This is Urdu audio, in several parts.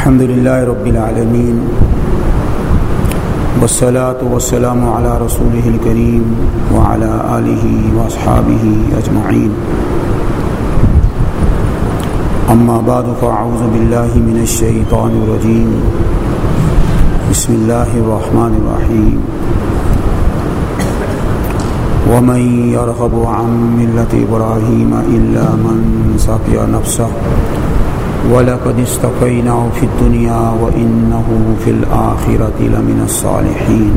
الحمد لله رب العالمين والصلاة والسلام على رسوله الكريم وعلى آله وأصحابه أجمعين. أما بعد، فأعوذ بالله من الشيطان الرجيم. بسم الله الرحمن الرحيم. ومن يرغب عن ملة إبراهيم إلا من سقي نفسه ولقد استقيناه في الدنيا وإنه في الآخرة لمن الصالحين.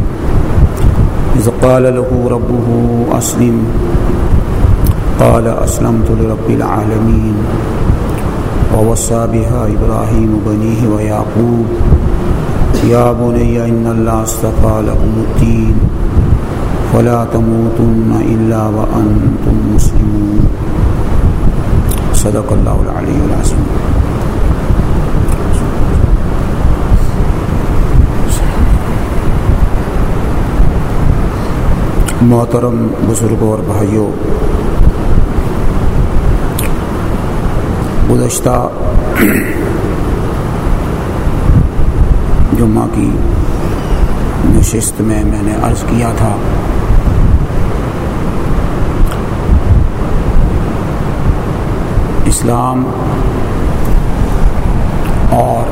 إذ قال له ربه أسلم. قال أسلمت لرب العالمين. ووصى بها إبراهيم بنيه ويعقوب. يا بني إن الله استفى لكم الدين. فلا تموتن إلا وأنتم مسلمون. صدق الله العلي العظيم. محترم بزرگوں اور بھائیوں گزشتہ جمعہ کی نشست میں میں نے عرض کیا تھا اسلام اور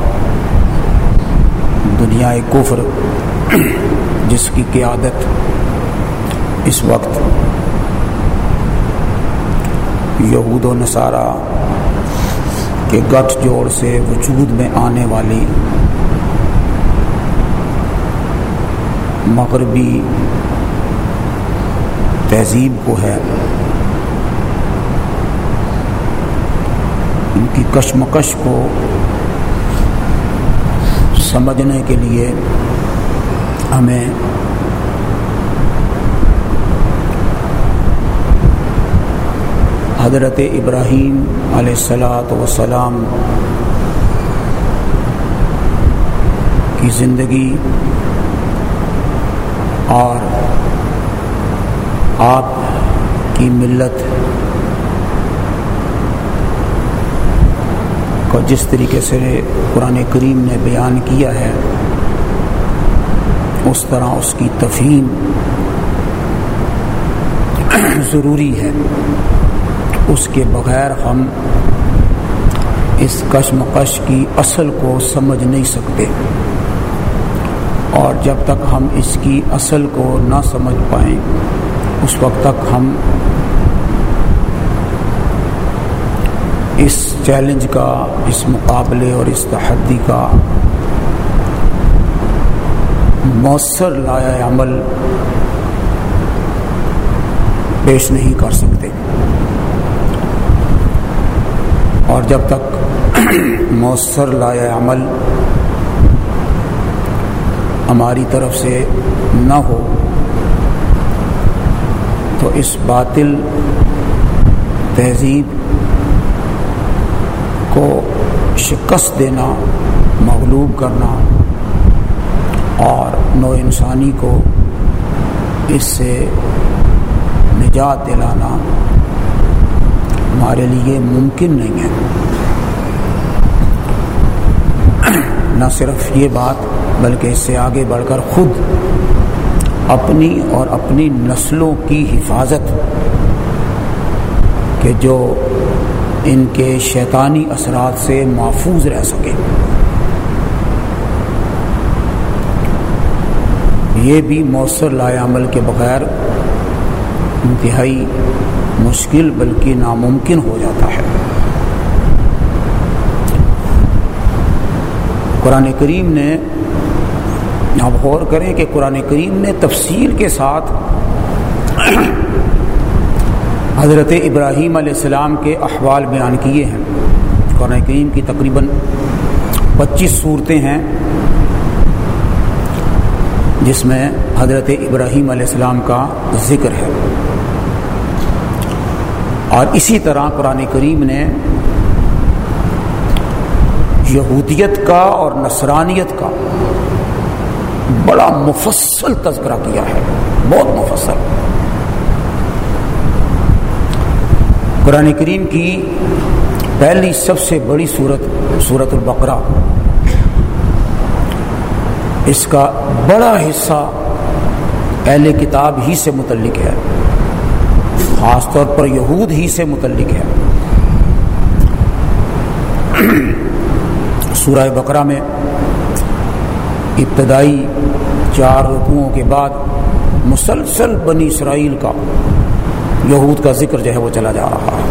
دنیا کفر جس کی قیادت اس وقت یہود و نصارہ کے گٹھ جوڑ سے وجود میں آنے والی مغربی تہذیب کو ہے۔ ان کی کشمکش کو سمجھنے کے لیے ہمیں حضرت ابراہیم علیہ السلاۃ وسلام کی زندگی اور آپ کی ملت کو جس طریقے سے قرآن کریم نے بیان کیا ہے، اس طرح اس کی تفہیم ضروری ہے۔ اس کے بغیر ہم اس کشمکش کی اصل کو سمجھ نہیں سکتے۔ اور جب تک ہم اس کی اصل کو نہ سمجھ پائیں، اس وقت تک ہم اس چیلنج کا، اس مقابلے اور اس تحدی کا مؤثر لایا عمل پیش نہیں کر سکتے۔ اور جب تک مؤثر لایا عمل ہماری طرف سے نہ ہو، تو اس باطل تہذیب کو شکست دینا، مغلوب کرنا اور نو انسانی کو اس سے نجات دلانا ہمارے لیے ممکن نہیں ہے۔ نہ صرف یہ بات، بلکہ اس سے آگے بڑھ کر خود اپنی اور اپنی نسلوں کی حفاظت کہ جو ان کے شیطانی اثرات سے محفوظ رہ سکے۔ یہ بھی مؤثر لائے عمل کے بغیر انتہائی مشکل بلکہ ناممکن ہو جاتا ہے۔ قرآن کریم نے آپ غور کریں کہ قرآن کریم نے تفصیل کے ساتھ حضرت ابراہیم علیہ السلام کے احوال بیان کیے ہیں۔ قرآن کریم کی تقریباً پچیس صورتیں ہیں جس میں حضرت ابراہیم علیہ السلام کا ذکر ہے۔ اور اسی طرح قرآن کریم نے یہودیت کا اور نصرانیت کا بڑا مفصل تذکرہ کیا ہے، بہت مفصل۔ قرآن کریم کی پہلی سب سے بڑی صورت صورت البقرہ۔ اس کا بڑا حصہ اہل کتاب ہی سے متعلق ہے۔ خاص طور پر یہود ہی سے متعلق ہے۔ سورہ بقرہ میں ابتدائی چار رکوعوں کے بعد مسلسل بنی اسرائیل کا یہود کا ذکر جو ہے وہ چلا جا رہا ہے۔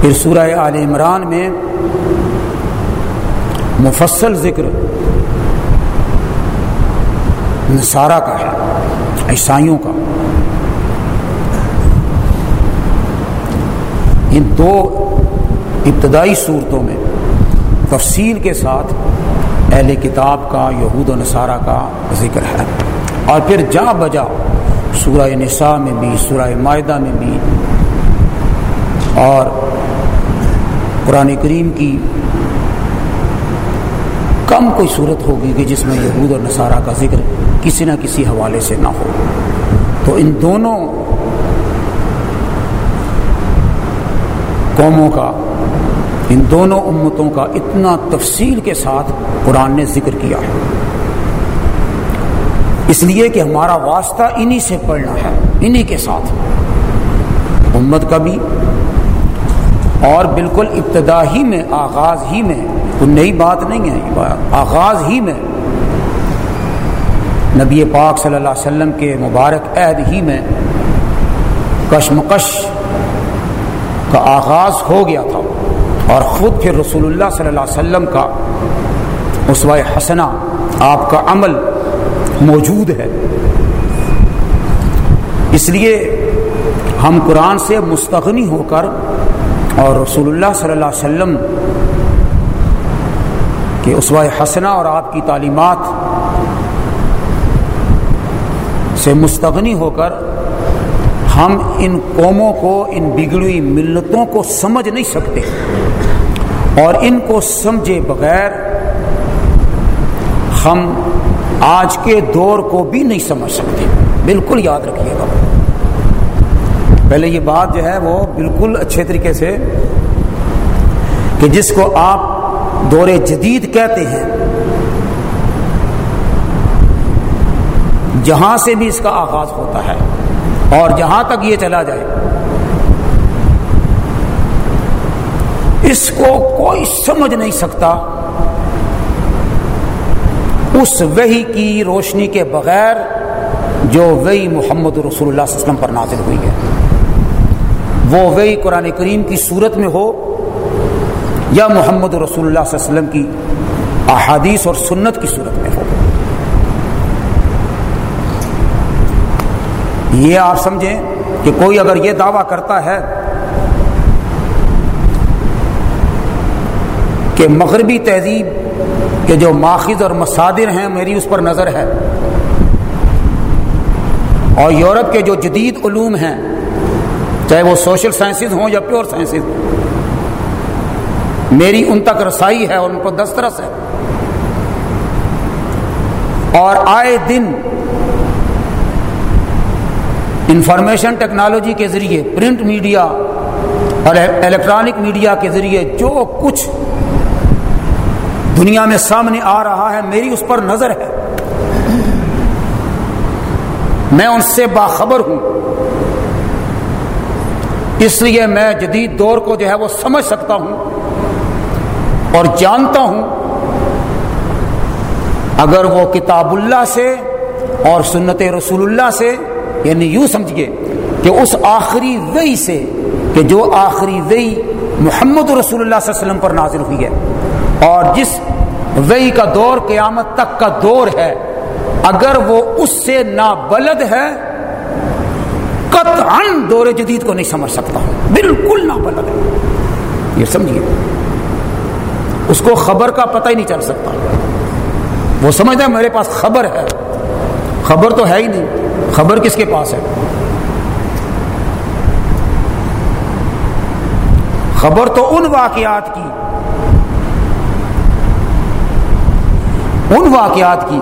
پھر سورہ آل عمران میں مفصل ذکر نصارہ کا ہے، عیسائیوں کا۔ ان دو ابتدائی صورتوں میں تفصیل کے ساتھ اہل کتاب کا، یہود و نصارہ کا ذکر ہے۔ اور پھر جا بجا سورہ نساء میں بھی، سورہ معدہ میں بھی۔ اور قرآن کریم کی کم کوئی صورت ہوگی کہ جس میں یہود اور نصارہ کا ذکر کسی نہ کسی حوالے سے نہ ہو۔ تو ان دونوں قوموں کا، ان دونوں امتوں کا اتنا تفصیل کے ساتھ قرآن نے ذکر کیا ہے۔ اس لیے کہ ہمارا واسطہ انہی سے پڑھنا ہے، انہی کے ساتھ۔ امت کا بھی۔ اور بالکل ابتدا ہی میں، آغاز ہی میں کوئی نئی بات نہیں ہے آغاز ہی میں۔ نبی پاک صلی اللہ علیہ وسلم کے مبارک عہد ہی میں کشمکش کا آغاز ہو گیا تھا اور خود پھر رسول اللہ صلی اللہ علیہ وسلم کا اسوائے حسنہ آپ کا عمل موجود ہے۔ اس لیے ہم قرآن سے مستغنی ہو کر اور رسول اللہ صلی اللہ علیہ وسلم کہ اسوائے حسنہ اور آپ کی تعلیمات سے مستغنی ہو کر ہم ان قوموں کو، ان بگڑی ملتوں کو سمجھ نہیں سکتے۔ اور ان کو سمجھے بغیر ہم آج کے دور کو بھی نہیں سمجھ سکتے۔ بالکل یاد رکھیے گا۔ پہلے یہ بات جو ہے وہ بالکل اچھے طریقے سے کہ جس کو آپ دور جدید کہتے ہیں، جہاں سے بھی اس کا آغاز ہوتا ہے۔ اور جہاں تک یہ چلا جائے۔ اس کو کوئی سمجھ نہیں سکتا۔ اس وہی کی روشنی کے بغیر جو وہی محمد رسول اللہ علیہ وسلم پر نازل ہوئی ہے۔ وہ وہی قرآن کریم کی صورت میں ہو یا محمد رسول اللہ صلی اللہ علیہ وسلم کی احادیث اور سنت کی صورت میں۔ یہ آپ سمجھیں کہ کوئی اگر یہ دعویٰ کرتا ہے کہ مغربی تہذیب کے جو ماخذ اور مصادر ہیں میری اس پر نظر ہے اور یورپ کے جو جدید علوم ہیں چاہے وہ سوشل سائنسز ہوں یا پیور سائنسز میری ان تک رسائی ہے اور ان کو دسترس ہے اور آئے دن انفارمیشن ٹیکنالوجی کے ذریعے، پرنٹ میڈیا اور الیکٹرانک میڈیا کے ذریعے جو کچھ دنیا میں سامنے آ رہا ہے، میری اس پر نظر ہے۔ میں ان سے باخبر ہوں۔ اس لیے میں جدید دور کو جو ہے وہ سمجھ سکتا ہوں اور جانتا ہوں۔ اگر وہ کتاب اللہ سے اور سنت رسول اللہ سے یعنی یوں سمجھیے کہ اس آخری وئی سے کہ جو آخری وئی محمد رسول اللہ صلی اللہ علیہ وسلم پر نازل ہوئی ہے اور جس وئی کا دور قیامت تک کا دور ہے، اگر وہ اس سے نابلد ہے، قطعا دور جدید کو نہیں سمجھ سکتا، بالکل نابلد ہے۔ یہ سمجھیے، اس کو خبر کا پتہ ہی نہیں چل سکتا۔ وہ سمجھتا ہے میرے پاس خبر ہے، خبر تو ہے ہی نہیں۔ خبر کس کے پاس ہے؟ خبر تو ان واقعات کی، ان واقعات کی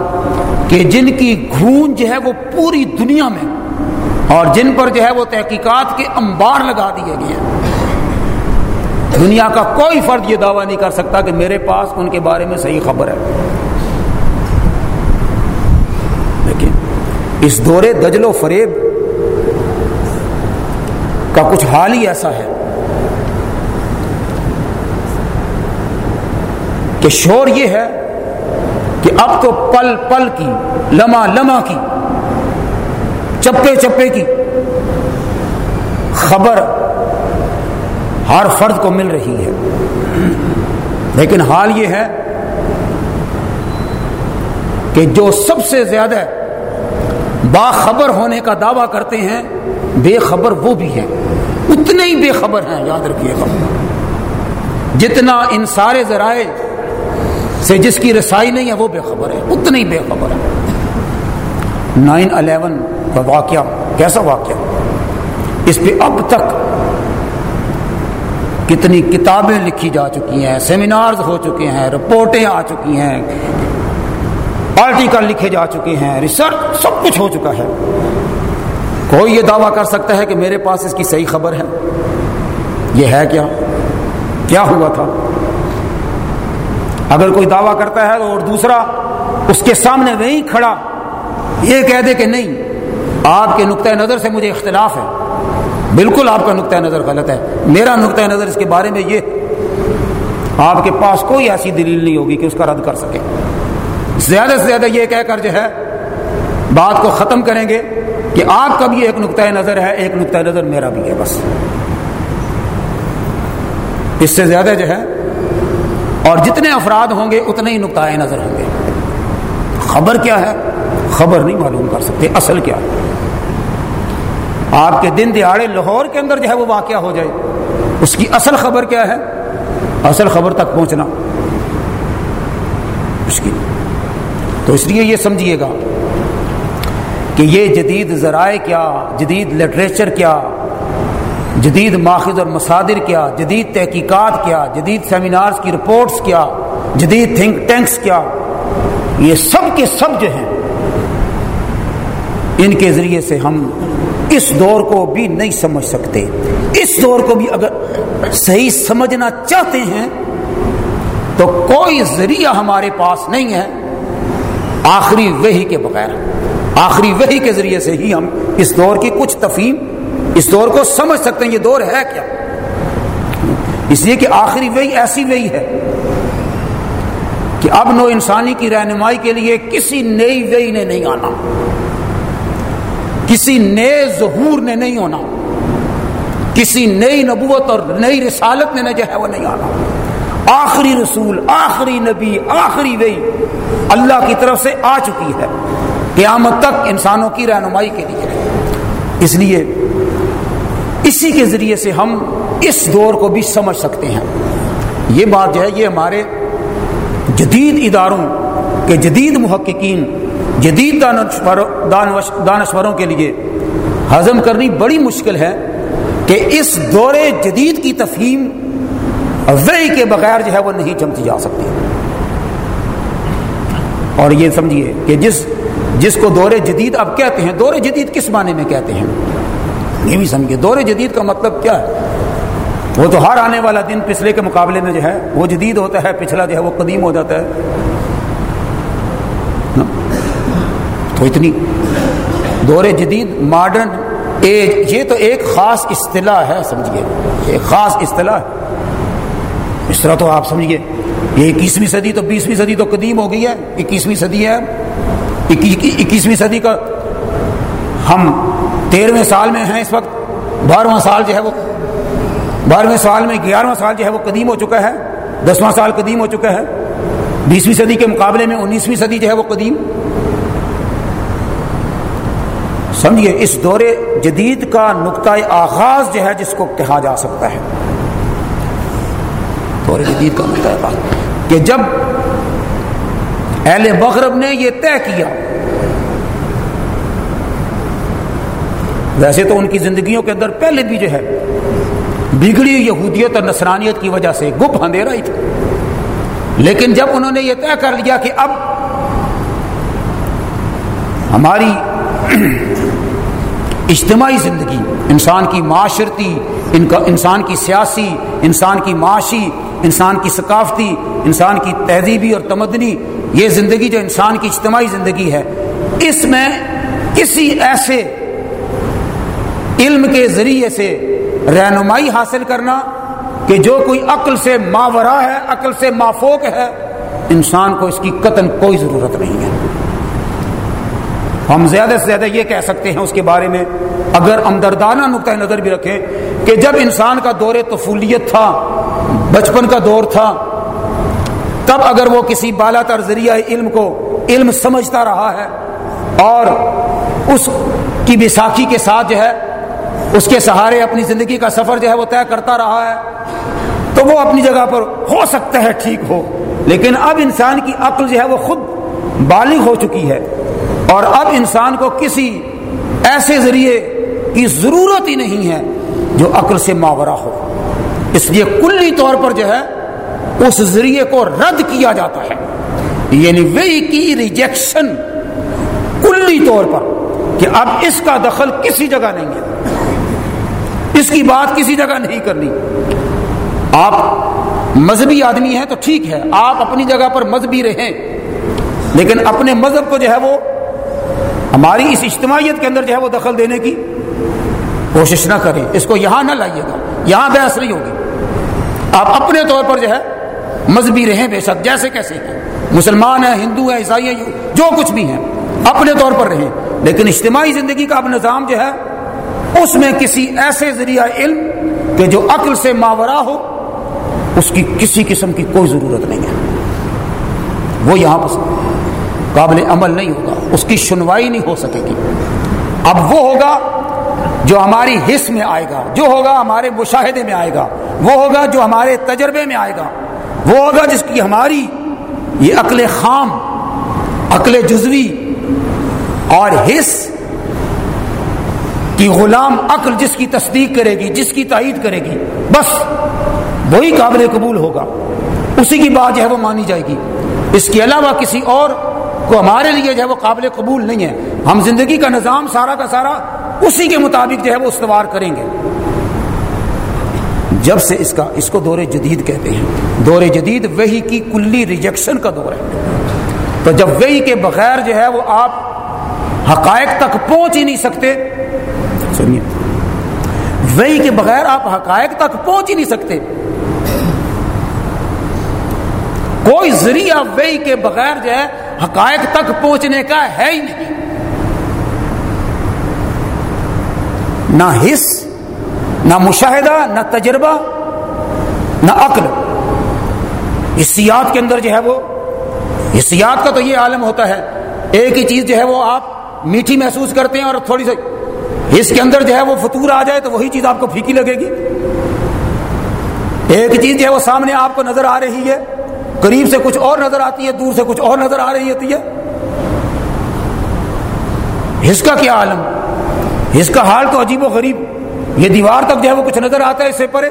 کہ جن کی گھون جو ہے وہ پوری دنیا میں اور جن پر جو ہے وہ تحقیقات کے انبار لگا دیے گئے ہیں۔ دنیا کا کوئی فرد یہ دعویٰ نہیں کر سکتا کہ میرے پاس ان کے بارے میں صحیح خبر ہے۔ اس دور دجل و فریب کا کچھ حال ہی ایسا ہے کہ شور یہ ہے کہ اب تو پل پل کی لمحہ لمحہ کی، چپے چپے کی خبر ہر فرد کو مل رہی ہے۔ لیکن حال یہ ہے کہ جو سب سے زیادہ باخبر ہونے کا دعویٰ کرتے ہیں، بے خبر وہ بھی ہیں۔ اتنے ہی بے خبر ہیں، یاد رکھیے گا۔ جتنا ان سارے ذرائع سے جس کی رسائی نہیں ہے، وہ بے خبر ہے اتنے ہی بے خبر ہے نائن الیون کا واقعہ، کیسا واقعہ؟ اس پہ اب تک کتنی کتابیں لکھی جا چکی ہیں سیمینارز ہو چکے ہیں، رپورٹیں آ چکی ہیں۔ آرٹیکل لکھے جا چکے ہیں ریسرچ سب کچھ ہو چکا ہے۔ کوئی یہ دعویٰ کر سکتا ہے کہ میرے پاس اس کی صحیح خبر ہے؟ یہ ہے کیا؟ کیا ہوا تھا؟ اگر کوئی دعویٰ کرتا ہے اور دوسرا اس کے سامنے وہی کھڑا، یہ کہہ دے کہ نہیں، آپ کے نقطۂ نظر سے مجھے اختلاف ہے۔ بالکل آپ کا نقطۂ نظر غلط ہے۔ میرا نقطۂ نظر اس کے بارے میں یہ، آپ کے پاس کوئی ایسی دلیل نہیں ہوگی کہ اس کا رد کر سکے۔ زیادہ سے زیادہ یہ کہہ کر جو ہے، بات کو ختم کریں گے کہ آپ کا بھی ایک نقطۂ نظر ہے، ایک نقطۂ نظر میرا بھی ہے بس۔ اس سے زیادہ جو ہے، اور جتنے افراد ہوں گے، اتنے ہی نقطۂ نظر ہوں گے۔ خبر کیا ہے؟ خبر نہیں معلوم کر سکتے، اصل کیا ہے؟ آپ کے دن دیہڑے لاہور کے اندر جو ہے، وہ واقعہ ہو جائے۔ اس کی اصل خبر کیا ہے؟ اصل خبر تک پہنچنا۔ مشکل تو اس لیے یہ سمجھیے گا کہ یہ جدید ذرائع کیا، جدید لٹریچر کیا، جدید ماخذ اور مصادر کیا، جدید تحقیقات کیا، جدید سیمینارز کی رپورٹس کیا، جدید تھنک ٹینکس کیا، یہ سب کے سب جو ہیں، ان کے ذریعے سے ہم اس دور کو بھی نہیں سمجھ سکتے۔ اس دور کو بھی اگر صحیح سمجھنا چاہتے ہیں، تو کوئی ذریعہ ہمارے پاس نہیں ہے۔ آخری وہی کے بغیر آخری وہی کے ذریعے سے ہی ہم اس دور کی کچھ تفہیم، اس دور کو سمجھ سکتے ہیں، یہ دور ہے کیا؟ اس لیے کہ آخری وہی ایسی وہی ہے کہ اب نو انسانی کی رہنمائی کے لیے کسی نئی وہی نے نہیں آنا، کسی نئے ظہور نے نہیں ہونا، کسی نئی نبوت اور نئی رسالت نے جو ہے وہ نہیں آنا۔ آخری رسول، آخری نبی، آخری وہی اللہ کی طرف سے آ چکی ہے۔ قیامت تک انسانوں کی رہنمائی کے لیے۔ اس لیے اسی کے ذریعے سے ہم اس دور کو بھی سمجھ سکتے ہیں۔ یہ بات جو ہے، یہ ہمارے جدید اداروں کے جدید محققین، جدید دانشوروں کے لیے ہضم کرنی بڑی مشکل ہے کہ اس دور جدید کی تفہیم وہی کے بغیر جو ہے وہ نہیں جمتی جا سکتی۔ اور یہ سمجھیے کہ جس جس کو دور جدید اب کہتے ہیں، دور جدید کس معنی میں کہتے ہیں؟ یہ بھی سمجھیے، دور جدید کا مطلب کیا ہے؟ وہ تو ہر آنے والا دن پچھلے کے مقابلے میں جو ہے وہ جدید ہوتا ہے، پچھلا جو ہے وہ قدیم ہو جاتا ہے۔ تو اتنی دور جدید ماڈرن ایج یہ تو ایک خاص اصطلاح ہے، سمجھیے۔ ایک خاص اصطلاح ہے۔ اس طرح تو آپ سمجھیے، یہ اکیسویں صدی تو بیسویں صدی تو قدیم ہو گئی ہے، اکیسویں صدی ہے۔ اکیسویں صدی کا ہم تیرہویں سال میں ہیں اس وقت، بارہواں سال جو ہے وہ بارہویں سال میں گیارہواں سال جو ہے وہ قدیم ہو چکا ہے، دسواں سال قدیم ہو چکا ہے۔ بیسویں صدی کے مقابلے میں انیسویں صدی جو ہے وہ قدیم۔ سمجھیے، اس دور جدید کا نقطۂ آغاز جو ہے جس کو کہا جا سکتا ہے۔ دور جدید کا نقطۂ کہ جب اہل مغرب نے یہ طے کیا، ویسے تو ان کی زندگیوں کے اندر پہلے بھی جو ہے بگڑی یہودیت اور نصرانیت کی وجہ سے گپ اندھیرا ہی تھا۔ لیکن جب انہوں نے یہ طے کر لیا کہ اب ہماری اجتماعی زندگی، انسان کی معاشرتی انسان کی سیاسی، انسان کی معاشی انسان کی ثقافتی، انسان کی تہذیبی اور تمدنی، یہ زندگی جو انسان کی اجتماعی زندگی ہے، اس میں کسی ایسے علم کے ذریعے سے رہنمائی حاصل کرنا کہ جو کوئی عقل سے ماورا ہے، عقل سے مافوق ہے، انسان کو اس کی قطن کوئی ضرورت نہیں ہے۔ ہم زیادہ سے زیادہ یہ کہہ سکتے ہیں اس کے بارے میں، اگر امدردانہ نقطۂ نظر بھی رکھیں کہ جب انسان کا دور طفولیت تھا، بچپن کا دور تھا، تب اگر وہ کسی بالا تر ذریعہ علم کو علم سمجھتا رہا ہے اور اس کی بیساکھی کے ساتھ جو ہے، اس کے سہارے اپنی زندگی کا سفر جو ہے وہ طے کرتا رہا ہے، تو وہ اپنی جگہ پر ہو سکتا ہے ٹھیک ہو۔ لیکن اب انسان کی عقل جو ہے وہ خود بالغ ہو چکی ہے۔ اور اب انسان کو کسی ایسے ذریعے کی ضرورت ہی نہیں ہے جو عقل سے ماورا ہو۔ اس لیے کلی طور پر جو ہے، اس ذریعے کو رد کیا جاتا ہے۔ یعنی وہی کی ریجیکشن کلی طور پر کہ اب اس کا دخل کسی جگہ نہیں ہے۔ اس کی بات کسی جگہ نہیں کرنی۔ آپ مذہبی آدمی ہیں تو ٹھیک ہے، آپ اپنی جگہ پر مذہبی رہیں۔ لیکن اپنے مذہب کو جو ہے وہ ہماری اس اجتماعیت کے اندر جو ہے وہ دخل دینے کی کوشش نہ کریں۔ اس کو یہاں نہ لائیے گا۔ یہاں بحث نہیں ہوگی۔ آپ اپنے طور پر جو ہے مذہبی رہیں بے شک، جیسے کیسے ہیں مسلمان ہیں، ہندو ہیں، عیسائی ہیں، جو کچھ بھی ہیں، اپنے طور پر رہیں۔ لیکن اجتماعی زندگی کا اب نظام جو ہے، اس میں کسی ایسے ذریعہ علم کہ جو عقل سے ماورا ہو، اس کی کسی قسم کی کوئی ضرورت نہیں ہے۔ وہ یہاں پر قابل عمل نہیں ہوگا اس کی سنوائی نہیں ہو سکے گی۔ اب وہ ہوگا جو ہماری حص میں آئے گا، جو ہوگا ہمارے مشاہدے میں آئے گا، وہ ہوگا جو ہمارے تجربے میں آئے گا۔ وہ ہوگا جس کی ہماری یہ عقل خام، عقل جزوی اور حص کی غلام عقل جس کی تصدیق کرے گی، جس کی تائید کرے گی۔ بس، وہی قابل قبول ہوگا۔ اسی کی بات جو ہے وہ مانی جائے گی۔ اس کے علاوہ کسی اور کو ہمارے لیے جو ہے وہ قابل قبول نہیں ہے۔ ہم زندگی کا نظام سارا کا سارا اسی کے مطابق جو ہے وہ استوار کریں گے۔ جب سے اس کا اس کو دور جدید کہتے ہیں۔ دور جدید وہی کی کلی ریجیکشن کا دور ہے۔ تو جب وہی کے بغیر جو ہے وہ آپ حقائق تک پہنچ ہی نہیں سکتے۔ سنیے۔ وہی کے بغیر آپ حقائق تک پہنچ ہی نہیں سکتے۔ کوئی ذریعہ وہی کے بغیر جو ہے حقائق تک پہنچنے کا ہے ہی نہیں۔ نہ حص نہ مشاہدہ، نہ تجربہ، نہ عقل۔ حصیات کے اندر جو ہے وہ حصیات کا تو یہ عالم ہوتا ہے، ایک ہی چیز جو ہے وہ آپ میٹھی محسوس کرتے ہیں اور تھوڑی سی حص کے اندر جو ہے وہ فطور آ جائے تو وہی چیز آپ کو پھیکی لگے گی۔ ایک چیز جو ہے وہ سامنے آپ کو نظر آ رہی ہے۔ قریب سے کچھ اور نظر آتی ہے، دور سے کچھ اور نظر آ رہی ہوتی ہے۔ حص کا کیا عالم؟ حص کا حال تو عجیب و غریب۔ یہ دیوار تک جو ہے وہ کچھ نظر آتا ہے، اس سے پرے۔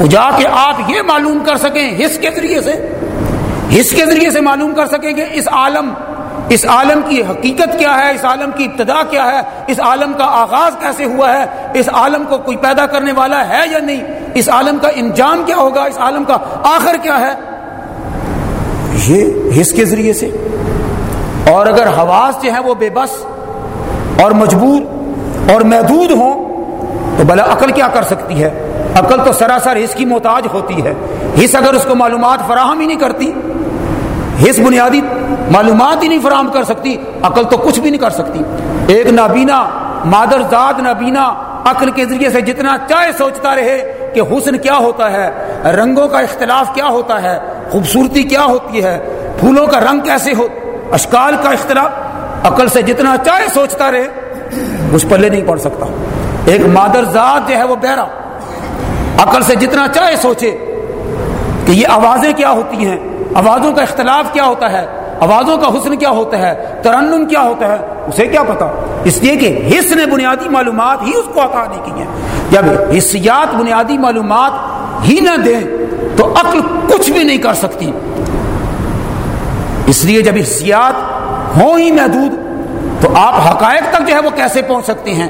وہ جا کے آپ یہ معلوم کر سکیں حص کے ذریعے سے حص کے ذریعے سے معلوم کر سکیں کہ اس عالم اس عالم کی حقیقت کیا ہے، اس عالم کی ابتدا کیا ہے، اس عالم کا آغاز کیسے ہوا ہے، اس عالم کو کوئی پیدا کرنے والا ہے یا نہیں، اس عالم کا انجام کیا ہوگا، اس عالم کا آخر کیا ہے۔ یہ حص کے ذریعے سے۔ اور اگر حواس جو ہے وہ بے بس اور مجبور اور محدود ہوں، تو بلا عقل کیا کر سکتی ہے؟ عقل تو سراسر حص کی محتاج ہوتی ہے۔ حص اگر اس کو معلومات فراہم ہی نہیں کرتی، حص بنیادی معلومات ہی نہیں فراہم کر سکتی، عقل تو کچھ بھی نہیں کر سکتی۔ ایک نابینا، مادر ذات نابینا، عقل کے ذریعے سے جتنا چاہے سوچتا رہے کہ حسن کیا ہوتا ہے، رنگوں کا اختلاف کیا ہوتا ہے خوبصورتی کیا ہوتی ہے؟ پھولوں کا رنگ کیسے ہو؟ اشکال کا اختلاف؟ عقل سے جتنا چاہے سوچتا رہے اس پلے نہیں پڑ سکتا۔ ایک مادر ذات جو ہے وہ بہرا۔ عقل سے جتنا چاہے سوچے کہ یہ آوازیں کیا ہوتی ہیں؟ آوازوں کا اختلاف کیا ہوتا ہے؟ آوازوں کا حسن کیا ہوتا ہے؟ ترنم کیا ہوتا ہے؟ اسے کیا پتا؟ اس لیے کہ حص نے بنیادی معلومات ہی اس کو عطا نہیں کی ہیں۔ جب حصیات بنیادی معلومات ہی نہ دیں تو عقل کچھ بھی نہیں کر سکتی۔ اس لیے جب حصیات ہوں ہی محدود، تو آپ حقائق تک جو ہے وہ کیسے پہنچ سکتے ہیں؟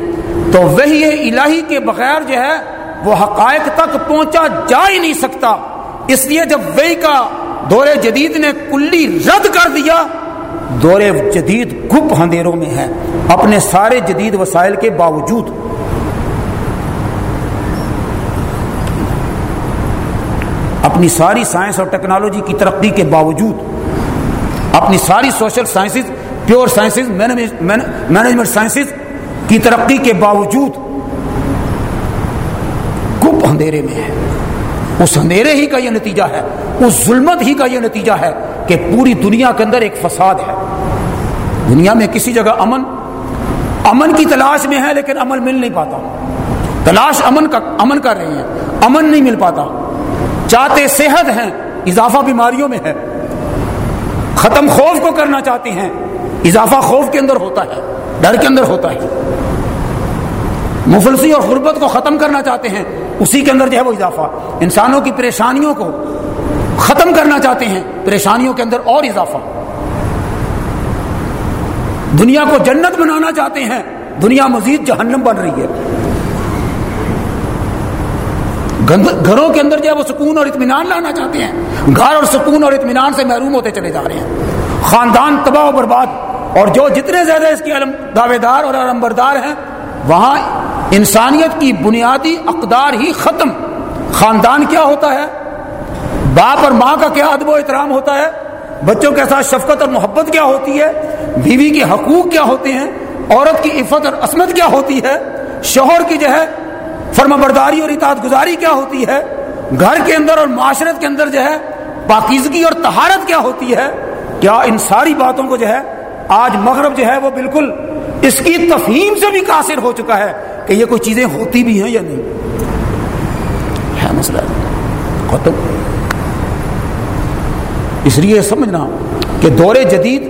تو وہی الہی کے بغیر جو ہے وہ حقائق تک پہنچا جا ہی نہیں سکتا۔ اس لیے جب وہی کا دور جدید نے کلی رد کر دیا، دور جدید گپ اندھیروں میں ہے۔ اپنے سارے جدید وسائل کے باوجود اپنی ساری سائنس اور ٹیکنالوجی کی ترقی کے باوجود، اپنی ساری social sciences, pure sciences management sciences کی ترقی کے باوجود گپ اندھیرے میں ہے اس اندھیرے ہی کا یہ نتیجہ ہے، اس ظلمت ہی کا یہ نتیجہ ہے کہ پوری دنیا کے اندر ایک فساد ہے۔ دنیا میں کسی جگہ امن امن کی تلاش میں ہے لیکن امن مل نہیں پاتا۔ تلاش امن کا، امن کر رہے ہیں۔ امن نہیں مل پاتا۔ چاہتے صحت ہیں، اضافہ بیماریوں میں ہے ختم خوف کو کرنا چاہتے ہیں، اضافہ خوف کے اندر ہوتا ہے، ڈر کے اندر ہوتا ہے۔ مفلسی اور غربت کو ختم کرنا چاہتے ہیں، اسی کے اندر جو ہے وہ اضافہ۔ انسانوں کی پریشانیوں کو ختم کرنا چاہتے ہیں، پریشانیوں کے اندر اور اضافہ۔ دنیا کو جنت بنانا چاہتے ہیں، دنیا مزید جہنم بن رہی ہے۔ گھروں کے اندر جو ہے وہ سکون اور اطمینان لانا چاہتے ہیں۔ گھر اور سکون اور اطمینان سے محروم ہوتے چلے جا رہے ہیں۔ خاندان تباہ و برباد، اور جو جتنے زیادہ اس کے دعوے دار اور علمبردار ہیں، وہاں انسانیت کی بنیادی اقدار ہی ختم۔ خاندان کیا ہوتا ہے؟ باپ اور ماں کا کیا ادب و احترام ہوتا ہے؟ بچوں کے ساتھ شفقت اور محبت کیا ہوتی ہے؟ بیوی کے حقوق کیا ہوتے ہیں؟ عورت کی عفت اور عصمت کیا ہوتی ہے؟ شوہر کی جو ہے فرما برداری اور اطاعت گزاری کیا ہوتی ہے؟ گھر کے اندر اور معاشرت کے اندر جو ہے، پاکیزگی اور تہارت کیا ہوتی ہے؟ کیا ان ساری باتوں کو جو ہے، آج مغرب جو ہے، وہ بالکل اس کی تفہیم سے بھی قاصر ہو چکا ہے کہ یہ کوئی چیزیں ہوتی بھی ہیں یا نہیں؟ ہے مسئلہ۔ ختم۔ اس لیے سمجھنا کہ دور جدید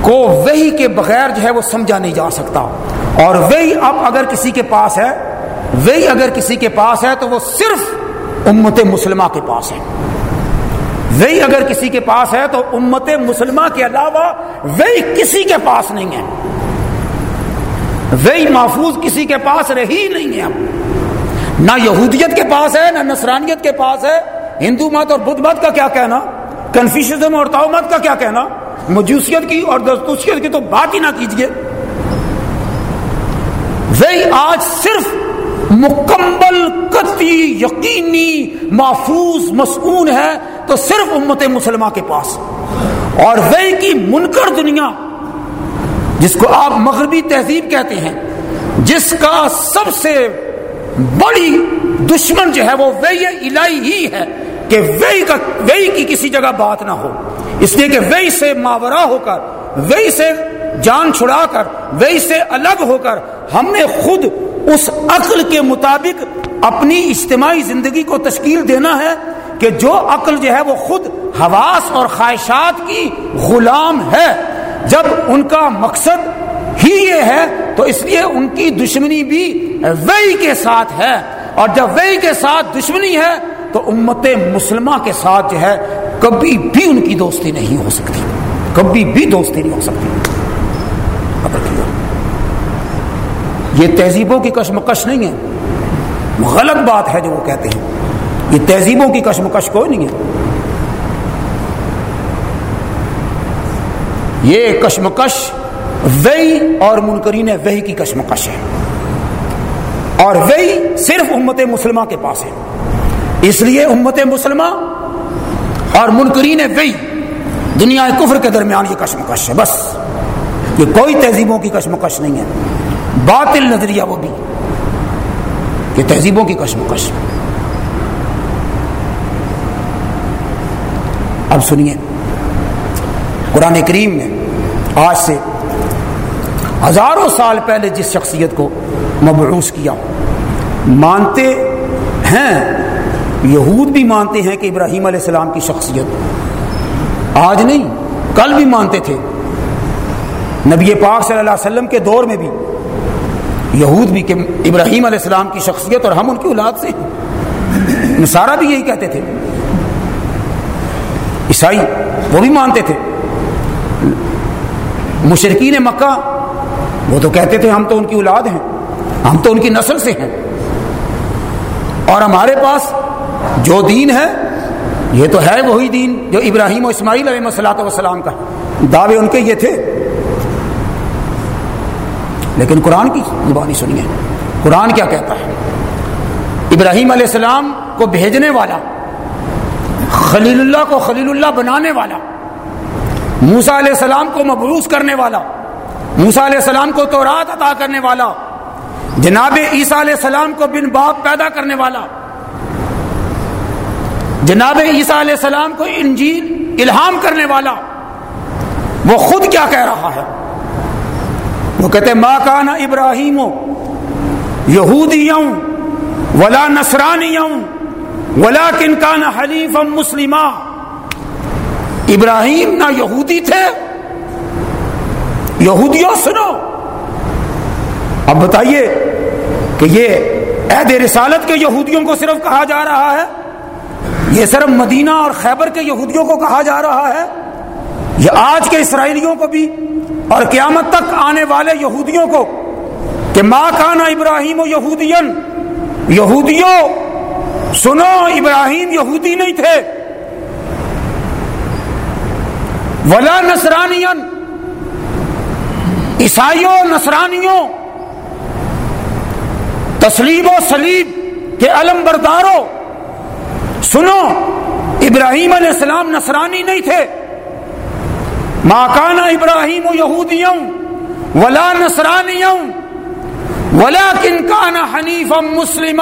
کو وہی کے بغیر جو ہے، وہ سمجھا نہیں جا سکتا۔ اور وہی اب اگر کسی کے پاس ہے وہی اگر کسی کے پاس ہے تو وہ صرف امت مسلمہ کے پاس ہے۔ وہی اگر کسی کے پاس ہے تو امت مسلمہ کے علاوہ وہی کسی کے پاس نہیں ہے۔ وہی محفوظ کسی کے پاس رہی نہیں ہے۔ اب نہ یہودیت کے پاس ہے، نہ نصرانیت کے پاس ہے۔ ہندو مت اور بدھ مت کا کیا کہنا؟ کنفیوشزم اور تاؤ مت کا کیا کہنا؟ مجوسیت کی اور دستوسیت کی تو بات ہی نہ کیجیے۔ وہی آج صرف مکمل قطعی یقینی محفوظ مسکون ہے تو صرف امت مسلمہ کے پاس۔ اور وہی کی منکر دنیا جس کو آپ مغربی تہذیب کہتے ہیں، جس کا سب سے بڑی دشمن جو ہے وہ وہی الہی ہی ہے کہ وہی کا وہی کی کسی جگہ بات نہ ہو۔ اس لیے کہ وہی سے ماورا ہو کر وہی سے جان چھڑا کر وہی سے الگ ہو کر ہم نے خود اس عقل کے مطابق اپنی اجتماعی زندگی کو تشکیل دینا ہے کہ جو عقل جو ہے وہ خود حواس اور خواہشات کی غلام ہے۔ جب ان کا مقصد ہی یہ ہے، تو اس لیے ان کی دشمنی بھی وہی کے ساتھ ہے۔ اور جب وہی کے ساتھ دشمنی ہے، تو امت مسلمہ کے ساتھ جو ہے کبھی بھی ان کی دوستی نہیں ہو سکتی۔ کبھی بھی دوستی نہیں ہو سکتی۔ یہ تہذیبوں کی کشمکش نہیں ہے۔ غلط بات ہے جو وہ کہتے ہیں۔ یہ تہذیبوں کی کشمکش کوئی نہیں ہے۔ یہ کشمکش وہی اور منکرین وہی کی کشمکش ہے۔ اور وہی صرف امت مسلمہ کے پاس ہے۔ اس لیے امت مسلمہ اور منکرین وہی دنیا کفر کے درمیان یہ کشمکش ہے۔ بس، یہ کوئی تہذیبوں کی کشمکش نہیں ہے۔ باطل نظریہ وہ بھی یہ تہذیبوں کی کشمکش۔ اب سنیے، قرآن کریم نے آج سے ہزاروں سال پہلے جس شخصیت کو مبعوث کیا، مانتے ہیں، یہود بھی مانتے ہیں کہ ابراہیم علیہ السلام کی شخصیت۔ آج نہیں، کل بھی مانتے تھے۔ نبی پاک صلی اللہ علیہ وسلم کے دور میں بھی یہود بھی کہ ابراہیم علیہ السلام کی شخصیت اور ہم ان کی اولاد سے نصارہ بھی یہی کہتے تھے۔ عیسائی وہ بھی مانتے تھے۔ مشرقین مکہ وہ تو کہتے تھے ہم تو ان کی اولاد ہیں، ہم تو ان کی نسل سے ہیں۔ اور ہمارے پاس جو دین ہے، یہ تو ہے وہی دین جو ابراہیم و اسماعیل علیہ وسلاۃ وسلام کا۔ ہے دعوے ان کے یہ تھے۔ لیکن قرآن کی زبانی سنیے قرآن کیا کہتا ہے؟ ابراہیم علیہ السلام کو بھیجنے والا خلیل اللہ کو خلیل اللہ بنانے والا موسا علیہ السلام کو مبروس کرنے والا موسا علیہ السلام کو تورات عطا کرنے والا، جناب عیسیٰ علیہ السلام کو بن باپ پیدا کرنے والا، جناب عیسیٰ علیہ السلام کو انجیل الہام کرنے والا، وہ خود کیا کہہ رہا ہے؟ وہ کہتے ماں کانا ابراہیم یہودیوں ولا نسرانیوں ولا کن کانا حلیف مسلمہ ابراہیم نہ یہودی تھے، یہودیوں سنو۔ اب بتائیے کہ یہ عہد رسالت کے یہودیوں کو صرف کہا جا رہا ہے؟ یہ صرف مدینہ اور خیبر کے یہودیوں کو کہا جا رہا ہے؟ یہ آج کے اسرائیلیوں کو بھی اور قیامت تک آنے والے یہودیوں کو کہ ماں کانا ابراہیم و یہودین، یہودیوں، سنو ابراہیم یہودی نہیں تھے۔ ولا نسرانین عیسائیوں نسرانیوں تسلیب و سلیب کے علم برداروں، سنو، ابراہیم علیہ السلام نسرانی نہیں تھے۔ ماکانا ابراہیم یہودیوں ولا نسرانیوں ولا کن کانا حنیف مسلم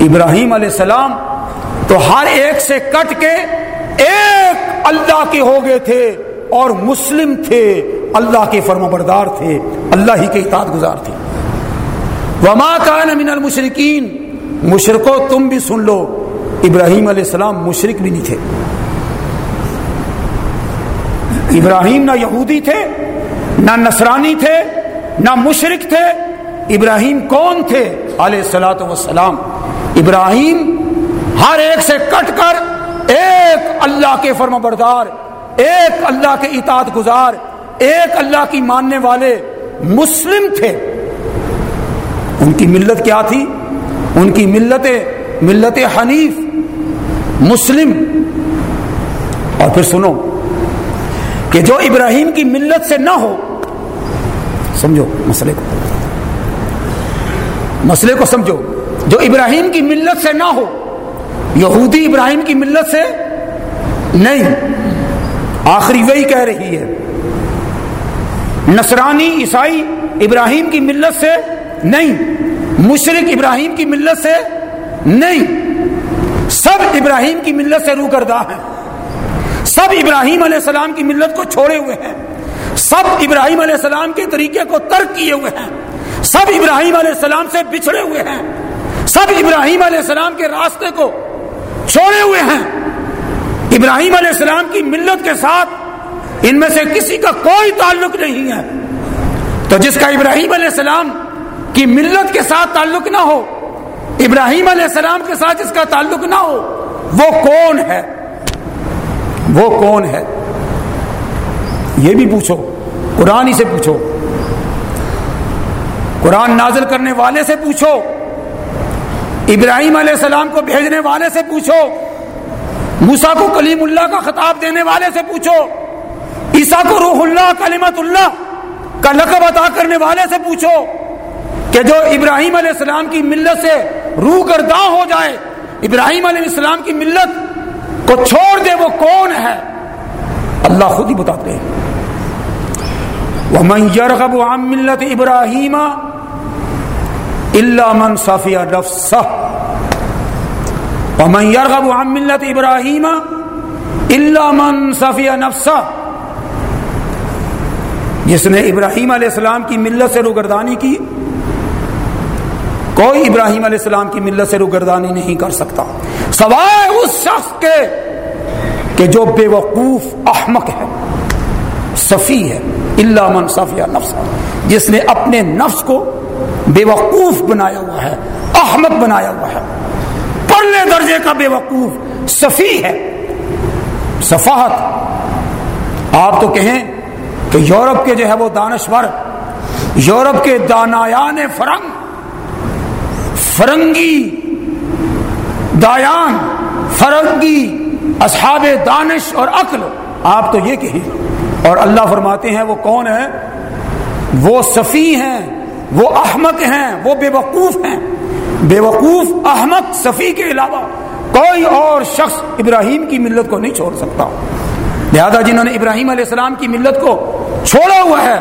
ابراہیم علیہ السلام تو ہر ایک سے کٹ کے ایک اللہ کے ہو گئے تھے اور مسلم تھے، اللہ کے فرم بردار تھے، اللہ ہی کے اطاعت گزار تھے۔ وما کان من المشرقین مشرقوں تم بھی سن لو، ابراہیم علیہ السلام مشرق بھی نہیں تھے۔ ابراہیم نہ یہودی تھے، نہ نصرانی تھے، نہ مشرق تھے۔ ابراہیم کون تھے؟ علیہ السلاۃ وسلام ابراہیم ہر ایک سے کٹ کر ایک اللہ کے فرم بردار، ایک اللہ کے اطاعت گزار، ایک اللہ کی ماننے والے مسلم تھے۔ ان کی ملت کیا تھی؟ ان کی ملت ملت حنیف، مسلم۔ اور پھر سنو کہ جو ابراہیم کی ملت سے نہ ہو، سمجھو مسئلے کو۔ مسئلے کو سمجھو، جو ابراہیم کی ملت سے نہ ہو، یہودی ابراہیم کی ملت سے نہیں۔ آخری وہی کہہ رہی ہے، نصرانی عیسائی ابراہیم کی ملت سے نہیں مشرق ابراہیم کی ملت سے نہیں۔ سب ابراہیم کی ملت سے رو کردہ ہیں۔ سب ابراہیم علیہ السلام کی ملت کو چھوڑے ہوئے ہیں۔ سب ابراہیم علیہ السلام کے طریقے کو ترک کیے ہوئے ہیں۔ سب ابراہیم علیہ السلام سے بچھڑے ہوئے ہیں۔ سب ابراہیم علیہ السلام کے راستے کو چھوڑے ہوئے ہیں۔ ابراہیم علیہ السلام کی ملت کے ساتھ ان میں سے کسی کا کوئی تعلق نہیں ہے۔ تو جس کا ابراہیم علیہ السلام کی ملت کے ساتھ تعلق نہ ہو، ابراہیم علیہ السلام کے ساتھ جس کا تعلق نہ ہو، وہ کون ہے؟ وہ کون ہے؟ یہ بھی پوچھو، قرآن ہی سے پوچھو۔ قرآن نازل کرنے والے سے پوچھو۔ ابراہیم علیہ السلام کو بھیجنے والے سے پوچھو۔ موسا کو کلیم اللہ کا خطاب دینے والے سے پوچھو۔ عیسا کو روح اللہ کلیمت اللہ کا لقب عطا کرنے والے سے پوچھو۔ کہ جو ابراہیم علیہ السلام کی ملت سے روح گرداں ہو جائے، ابراہیم علیہ السلام کی ملت کو چھوڑ دے وہ کون ہے؟ اللہ خود ہی بتاتے ہیں۔ وَمَن يَرْغَبُ عَن مِلَّةِ إِبْرَاهِيمَ إِلَّا مَن صَفِيَ نَفْسَهُ۔ ومن يرغب عن ملت ابراہیم الا من صفی نفسا جس نے ابراہیم علیہ السلام کی ملت سے روگردانی کی، کوئی ابراہیم علیہ السلام کی ملت سے روگردانی نہیں کر سکتا۔ سوائے اس شخص کے کہ جو بے وقوف احمق ہے، صفی ہے اللہ من صفیہ نفس جس نے اپنے نفس کو بے وقوف بنایا ہوا ہے، احمق بنایا ہوا ہے۔ پرلے درجے کا بے وقوف صفی ہے، صفاحت۔ آپ تو کہیں کہ یورپ کے جو ہے وہ دانشور، یورپ کے دانایان فرنگ، فرنگی دایان فرنگی، اصحاب دانش اور عقل۔ آپ تو یہ کہیں۔ اور اللہ فرماتے ہیں، وہ کون ہے وہ صفی ہیں، وہ احمق ہیں، وہ بے وقوف ہیں۔ بے وقوف احمد صفی کے علاوہ کوئی اور شخص ابراہیم کی ملت کو نہیں چھوڑ سکتا۔ لہذا جنہوں نے ابراہیم علیہ السلام کی ملت کو چھوڑا ہوا ہے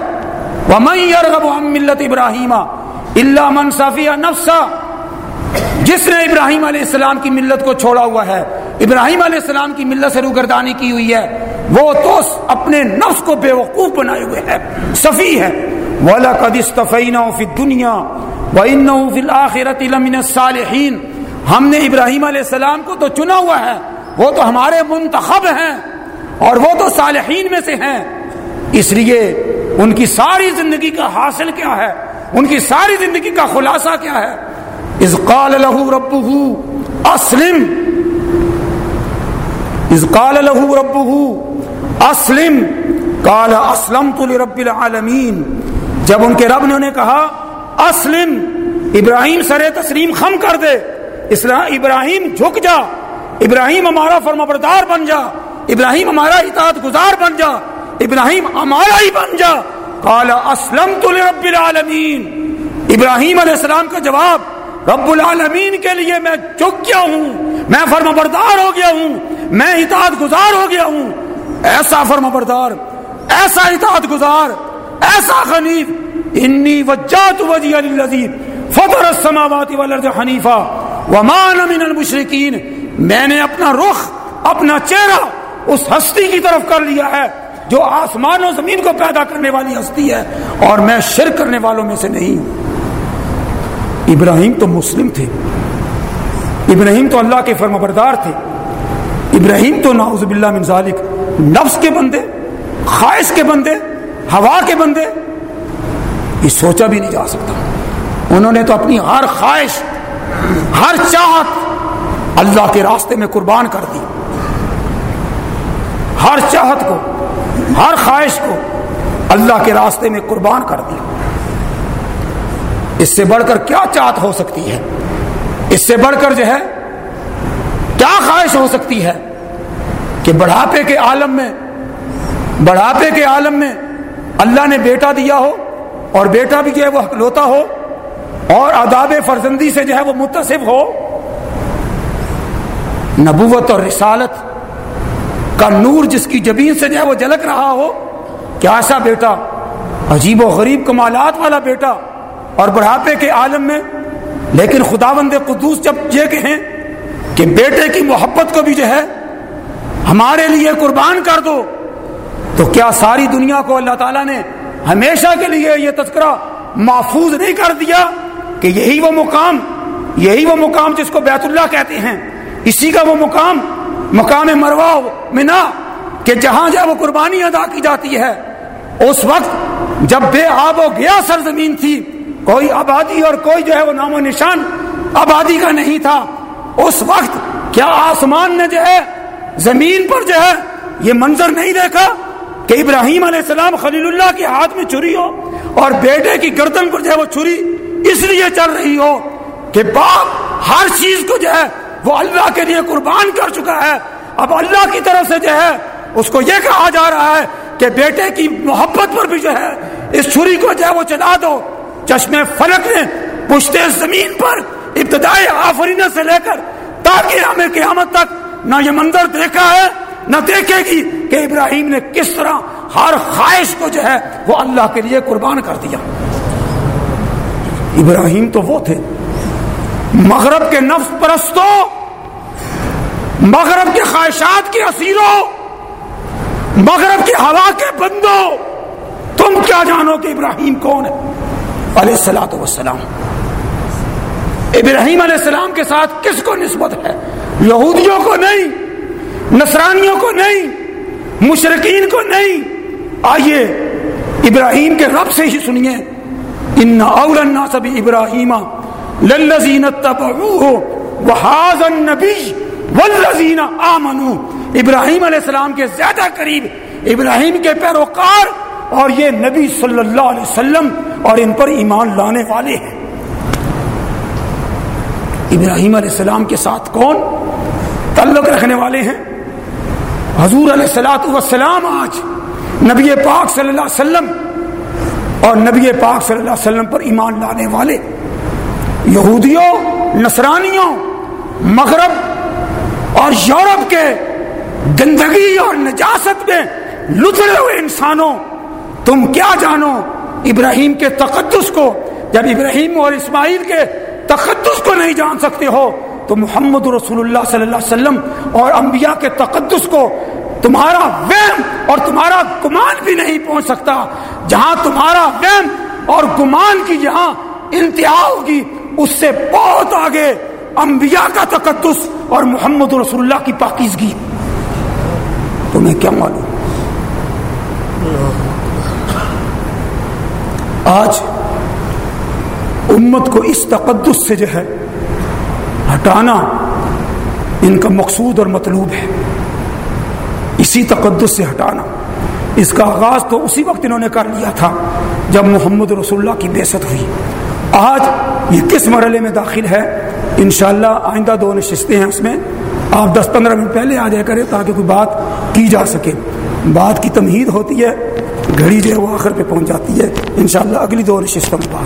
ملت ابراہیم اللہ من صفی نفسا جس نے ابراہیم علیہ السلام کی ملت کو چھوڑا ہوا ہے، ابراہیم علیہ السلام کی ملت سے روگردانی کی ہوئی ہے، وہ تو اپنے نفس کو بے وقوف بنائے ہوئے ہے، صفی ہے۔ وَلَقَدْ اسْتَفَيْنَهُ ہم نے ابراہیم علیہ السلام کو تو چنا ہوا ہے، وہ تو ہمارے منتخب ہیں اور وہ تو صالحین میں سے ہیں۔ اس لیے ان کی ساری زندگی کا حاصل کیا ہے، ان کی ساری زندگی کا خلاصہ کیا ہے۔ از قال له ربه اسلم. از قال له ربه اسلم. قال اسلمت لرب العالمین. جب ان کے رب نے انہیں کہا اسلم، ابراہیم سر تسلیم خم کر دے. اسلام ابراہیم جھک جا. ابراہیم ہمارا فرما بردار بن جا. ابراہیم ہمارا اطاعت گزار بن جا. ابراہیم ہمارا ہی بن جا. قال اسلم تو رب العالمین. ابراہیم علیہ السلام کا جواب رب العالمین کے لیے میں جھک گیا ہوں، میں فرما بردار ہو گیا ہوں، میں اطاعت گزار ہو گیا ہوں۔ ایسا فرما بردار ایسا اطاعت گزار، ایسا خنیف انی وجات وجی علی فطر السماوات والارض حنیفہ ومان من المشرکین۔ میں نے اپنا رخ، اپنا چہرہ اس ہستی کی طرف کر لیا ہے، جو آسمان و زمین کو پیدا کرنے والی ہستی ہے، اور میں شرک کرنے والوں میں سے نہیں۔ ہوں ابراہیم تو مسلم تھے۔ ابراہیم تو اللہ کے فرم بردار تھے۔ ابراہیم تو ناؤز باللہ من ذالک، نفس کے بندے، خواہش کے بندے، ہوا کے بندے۔ یہ سوچا بھی نہیں جا سکتا۔ انہوں نے تو اپنی ہر خواہش، ہر چاہت اللہ کے راستے میں قربان کر دی۔ ہر چاہت کو، ہر خواہش کو اللہ کے راستے میں قربان کر دی۔ اس سے بڑھ کر کیا چاہت ہو سکتی ہے؟ اس سے بڑھ کر جو ہے، کیا خواہش ہو سکتی ہے کہ بڑھاپے کے عالم میں، بڑھاپے کے عالم میں اللہ نے بیٹا دیا ہو اور بیٹا بھی جو ہے وہ حکلوتا ہو اور آداب فرزندی سے جو ہے وہ متصف ہو، نبوت اور رسالت کا نور جس کی جبین سے جو ہے وہ جلک رہا ہو، کیا ایسا بیٹا عجیب و غریب کمالات والا بیٹا اور بڑھاپے کے عالم میں، لیکن خدا بند قدوس جب یہ کہیں کہ بیٹے کی محبت کو بھی جو ہے ہمارے لیے قربان کر دو، تو کیا ساری دنیا کو اللہ تعالیٰ نے ہمیشہ کے لیے یہ تذکرہ محفوظ نہیں کر دیا کہ یہی وہ مقام، یہی وہ مقام جس کو بیت اللہ کہتے ہیں؟ اسی کا وہ مقام مقام مروا منا کہ جہاں جہاں وہ قربانی ادا کی جاتی ہے۔ اس وقت جب بے آب و گیا سرزمین تھی کوئی آبادی اور کوئی جو ہے وہ نام و نشان آبادی کا نہیں تھا۔ اس وقت کیا آسمان نے جو ہے زمین پر جو ہے یہ منظر نہیں دیکھا کہ ابراہیم علیہ السلام خلیل اللہ کے ہاتھ میں چھری ہو اور بیٹے کی گردن پر جو ہے وہ چھری اس لیے چل رہی ہو کہ باپ ہر چیز کو جو ہے وہ اللہ کے لیے قربان کر چکا ہے۔ اب اللہ کی طرف سے جو ہے اس کو یہ کہا جا رہا ہے کہ بیٹے کی محبت پر بھی جو ہے اس چھری کو جو ہے وہ چلا دو۔ چشمے فلک نے پشتے زمین پر، ابتدائی آفرین سے لے کر تاکہ ہمیں قیامت تک نہ یہ منظر دیکھا ہے، نہ دیکھے گی کہ ابراہیم نے کس طرح ہر خواہش کو جو ہے وہ اللہ کے لیے قربان کر دیا۔ ابراہیم تو وہ تھے۔ مغرب کے نفس پرستوں، مغرب کے خواہشات کے اسیروں، مغرب کی ہوا کے بندوں۔ تم کیا جانو کہ ابراہیم کون ہے؟ علیہ السلاۃ وسلام ابراہیم علیہ السلام کے ساتھ کس کو نسبت ہے؟ یہودیوں کو نہیں، نصرانیوں کو نہیں مشرقین کو نہیں۔ آئیے، ابراہیم کے رب سے ہی سنیے۔ ان اول الناس ابراہیم للذین اتبعوه وهذا النبی والذین آمنوا۔ ابراہیم علیہ السلام کے زیادہ قریب، ابراہیم کے پیروکار اور یہ نبی صلی اللہ علیہ وسلم اور ان پر ایمان لانے والے ہیں۔ ابراہیم علیہ السلام کے ساتھ کون تعلق رکھنے والے ہیں؟ حضور علیہ السلاۃ وسلام آج نبی پاک صلی اللہ علیہ وسلم اور نبی پاک صلی اللہ علیہ وسلم پر ایمان لانے والے۔ یہودیوں، نصرانیوں، مغرب اور یورپ کے گندگی اور نجاست میں لتڑے ہوئے انسانوں، تم کیا جانو؟ ابراہیم کے تقدس کو، جب ابراہیم اور اسماعیل کے تقدس کو نہیں جان سکتے ہو، تو محمد رسول اللہ صلی اللہ علیہ وسلم اور انبیاء کے تقدس کو تمہارا ویم اور تمہارا گمان بھی نہیں پہنچ سکتا۔ جہاں تمہارا ویم اور گمان کی جہاں انتہا ہوگی، اس سے بہت آگے انبیاء کا تقدس اور محمد رسول اللہ کی پاکیزگی۔ تمہیں کیا معلوم؟ آج امت کو اس تقدس سے جو ہے ہٹانا ان کا مقصود اور مطلوب ہے۔ اسی تقدس سے ہٹانا۔ اس کا آغاز تو اسی وقت انہوں نے کر لیا تھا جب محمد رسول اللہ کی بےست ہوئی۔ آج یہ کس مرحلے میں داخل ہے؟ انشاءاللہ آئندہ دو نشستیں ہیں اس میں۔ آپ دس پندرہ منٹ پہلے آ جائے کریں تاکہ کوئی بات کی جا سکے۔ بات کی تمہید ہوتی ہے۔ گھڑی جو ہے وہ آخر پہ پہنچ جاتی ہے۔ انشاءاللہ اگلی دو نشستوں میں